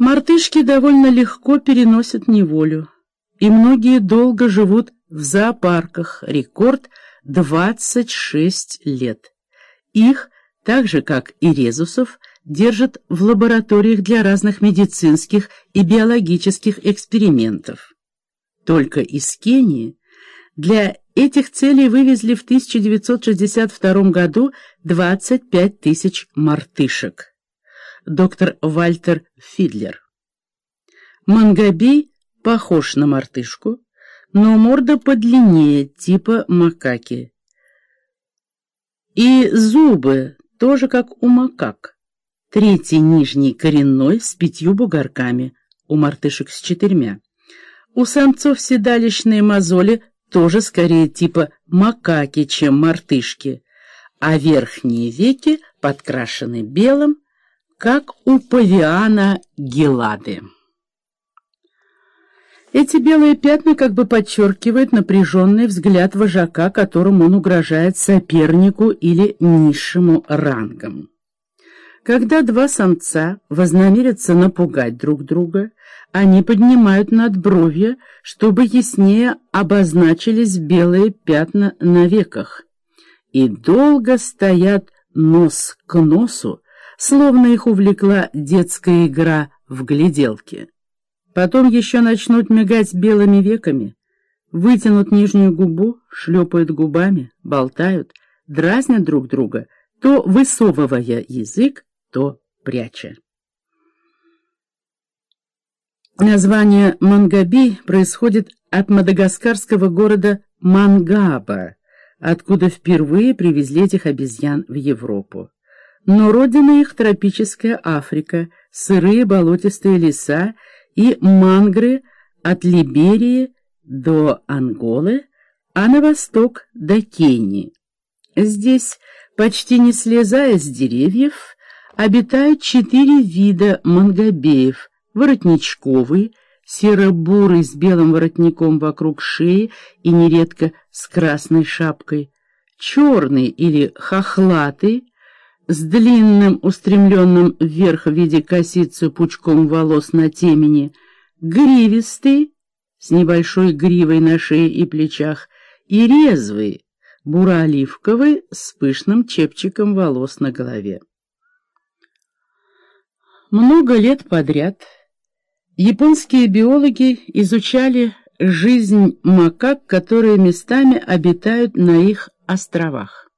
Мартышки довольно легко переносят неволю, и многие долго живут в зоопарках, рекорд 26 лет. Их, так же как и резусов, держат в лабораториях для разных медицинских и биологических экспериментов. Только из Кении для этих целей вывезли в 1962 году 25 тысяч мартышек. Доктор Вальтер Фидлер. Мангабей похож на мартышку, но морда подлиннее, типа макаки. И зубы тоже как у макак. Третий нижний коренной с пятью бугорками, у мартышек с четырьмя. У самцов седалищные мозоли тоже скорее типа макаки, чем мартышки, а верхние веки подкрашены белым, как у павиана гелады. Эти белые пятна как бы подчеркивают напряженный взгляд вожака, которым он угрожает сопернику или низшему рангом. Когда два самца вознамерятся напугать друг друга, они поднимают надбровья, чтобы яснее обозначились белые пятна на веках, и долго стоят нос к носу, словно их увлекла детская игра в гляделке. Потом еще начнут мигать белыми веками, вытянут нижнюю губу, шлепают губами, болтают, дразнят друг друга, то высовывая язык, то пряча. Название Мангаби происходит от мадагаскарского города Мангаба, откуда впервые привезли этих обезьян в Европу. Но родина их тропическая Африка, сырые болотистые леса и мангры от Либерии до Анголы, а на восток до Кении. Здесь, почти не слезая с деревьев, обитают четыре вида мангобеев — воротничковый, серо-бурый с белым воротником вокруг шеи и нередко с красной шапкой, черный или хохлатый, с длинным устремленным вверх в виде косицы пучком волос на темени, гривистый, с небольшой гривой на шее и плечах, и резвый, буро-оливковый, с пышным чепчиком волос на голове. Много лет подряд японские биологи изучали жизнь макак, которые местами обитают на их островах.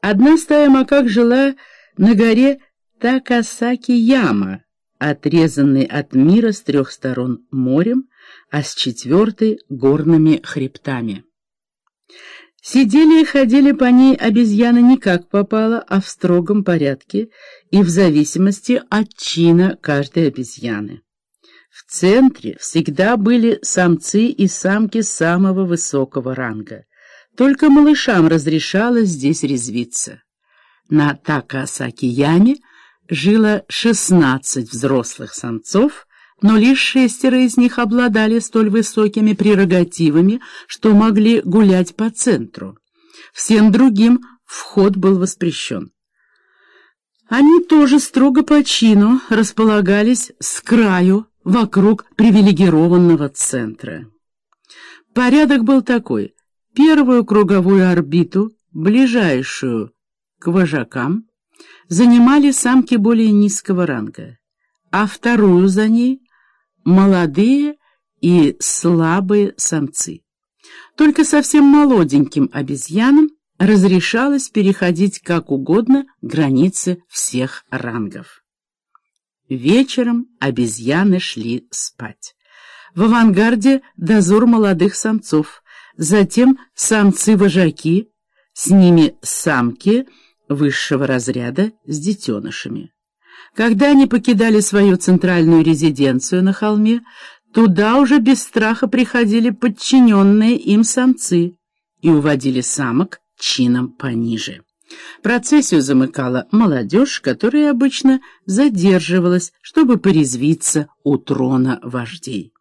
Одна стая макак жила на горе Такасаки-Яма, отрезанной от мира с трех сторон морем, а с четвертой — горными хребтами. Сидели и ходили по ней обезьяны не как попало, а в строгом порядке и в зависимости от чина каждой обезьяны. В центре всегда были самцы и самки самого высокого ранга. Только малышам разрешалось здесь резвиться. На Такасаки-яме жило 16 взрослых самцов, но лишь шестеро из них обладали столь высокими прерогативами, что могли гулять по центру. Всем другим вход был воспрещен. Они тоже строго по чину располагались с краю вокруг привилегированного центра. Порядок был такой. Первую круговую орбиту, ближайшую к вожакам, занимали самки более низкого ранга, а вторую за ней молодые и слабые самцы. Только совсем молоденьким обезьянам разрешалось переходить как угодно границы всех рангов. Вечером обезьяны шли спать. В авангарде дозор молодых самцов, затем самцы-вожаки, с ними самки высшего разряда с детенышами. Когда они покидали свою центральную резиденцию на холме, туда уже без страха приходили подчиненные им самцы и уводили самок чином пониже. Процессию замыкала молодежь, которая обычно задерживалась, чтобы порезвиться у трона вождей.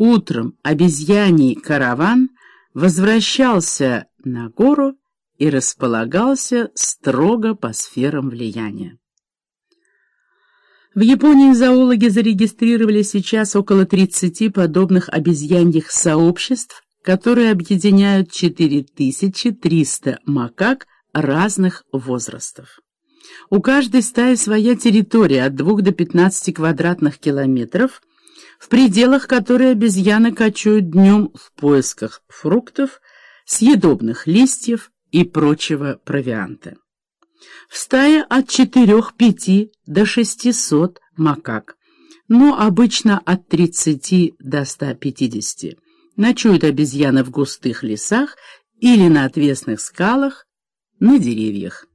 Утром обезьяний караван возвращался на гору и располагался строго по сферам влияния. В Японии зоологи зарегистрировали сейчас около 30 подобных обезьяньих сообществ, которые объединяют 4300 макак разных возрастов. У каждой стаи своя территория от 2 до 15 квадратных километров, в пределах которой обезьяны кочуют днем в поисках фруктов, съедобных листьев и прочего провианта. В стае от 4-5 до 600 макак, но обычно от 30 до 150. Ночуют обезьяны в густых лесах или на отвесных скалах, на деревьях.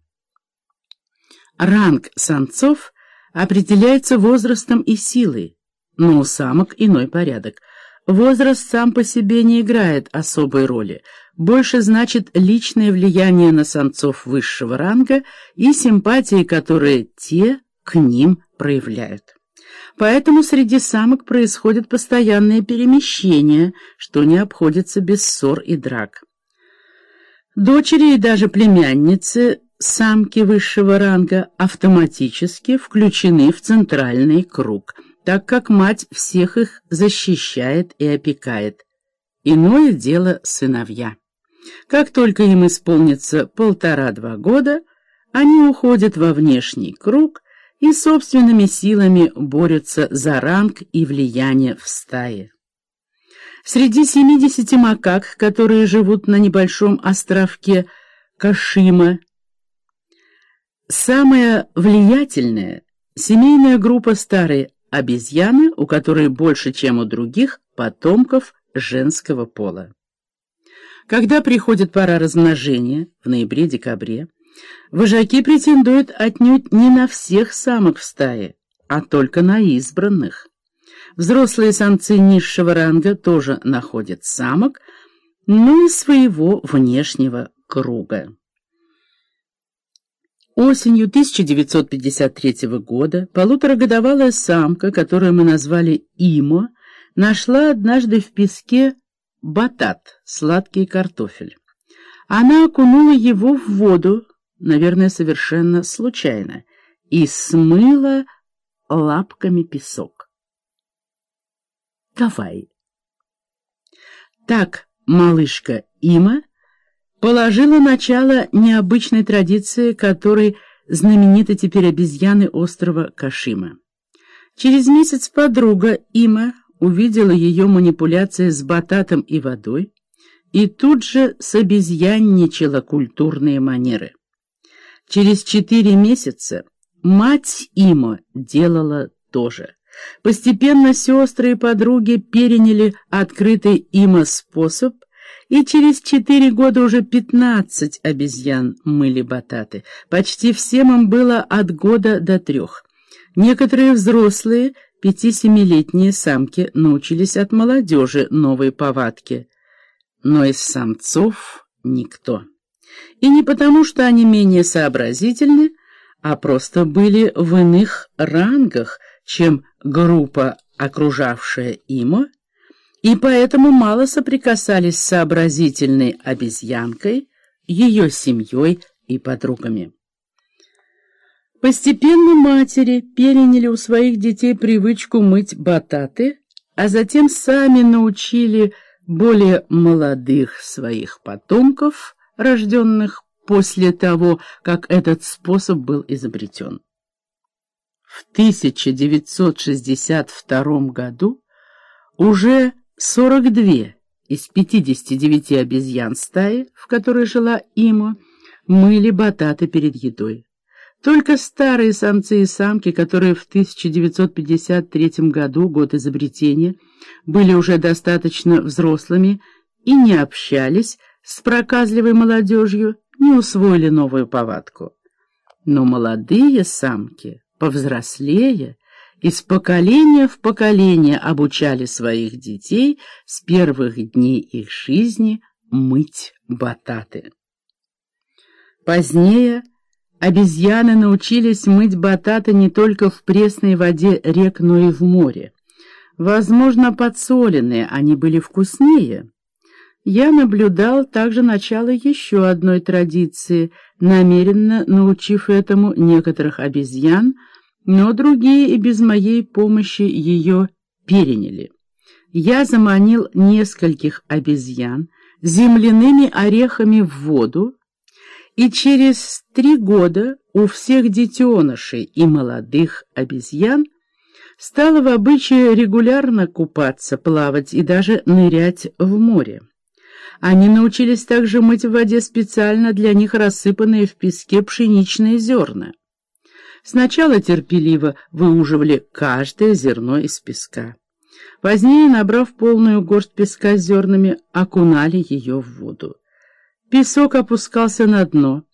Ранг самцов определяется возрастом и силой, но у самок иной порядок. Возраст сам по себе не играет особой роли, больше значит личное влияние на самцов высшего ранга и симпатии, которые те к ним проявляют. Поэтому среди самок происходят постоянные перемещения, что не обходится без ссор и драк. Дочери и даже племянницы самки высшего ранга автоматически включены в центральный круг, так как мать всех их защищает и опекает. Иное дело сыновья. Как только им исполнится полтора-два года, они уходят во внешний круг и собственными силами борются за ранг и влияние в стае. Среди 70 макак, которые живут на небольшом островке Кашима, самая влиятельная семейная группа старой обезьяны, у которой больше, чем у других, потомков женского пола. Когда приходит пора размножения, в ноябре-декабре, вожаки претендуют отнюдь не на всех самок в стае, а только на избранных. Взрослые самцы низшего ранга тоже находят самок, но и своего внешнего круга. Осенью 1953 года полуторагодовалая самка, которую мы назвали Имо, нашла однажды в песке батат, сладкий картофель. Она окунула его в воду, наверное, совершенно случайно, и смыла лапками песок. Кавай. Так малышка Има положила начало необычной традиции, которой знамениты теперь обезьяны острова Кашима. Через месяц подруга Има увидела ее манипуляции с бататом и водой и тут же собезьянничала культурные манеры. Через четыре месяца мать Има делала то же. Постепенно сестры и подруги переняли открытый Има способ, и через четыре года уже пятнадцать обезьян мыли бататы. Почти всем им было от года до трех. Некоторые взрослые Пяти-семилетние самки научились от молодежи новой повадке, но из самцов никто. И не потому, что они менее сообразительны, а просто были в иных рангах, чем группа, окружавшая имо, и поэтому мало соприкасались с сообразительной обезьянкой, ее семьей и подругами. Постепенно матери переняли у своих детей привычку мыть бататы, а затем сами научили более молодых своих потомков, рожденных после того, как этот способ был изобретен. В 1962 году уже 42 из 59 обезьян стаи, в которой жила Има, мыли бататы перед едой. Только старые самцы и самки, которые в 1953 году, год изобретения, были уже достаточно взрослыми и не общались с проказливой молодежью, не усвоили новую повадку. Но молодые самки, повзрослее, из поколения в поколение обучали своих детей с первых дней их жизни мыть бататы. Позднее Обезьяны научились мыть бататы не только в пресной воде рек, но и в море. Возможно, подсоленные они были вкуснее. Я наблюдал также начало еще одной традиции, намеренно научив этому некоторых обезьян но другие и без моей помощи ее переняли. Я заманил нескольких обезьян земляными орехами в воду, и через три года у всех детенышей и молодых обезьян стало в обычае регулярно купаться, плавать и даже нырять в море. Они научились также мыть в воде специально для них рассыпанные в песке пшеничные зерна. Сначала терпеливо выуживали каждое зерно из песка. Позднее, набрав полную горсть песка с зернами, окунали ее в воду. Песок опускался на дно,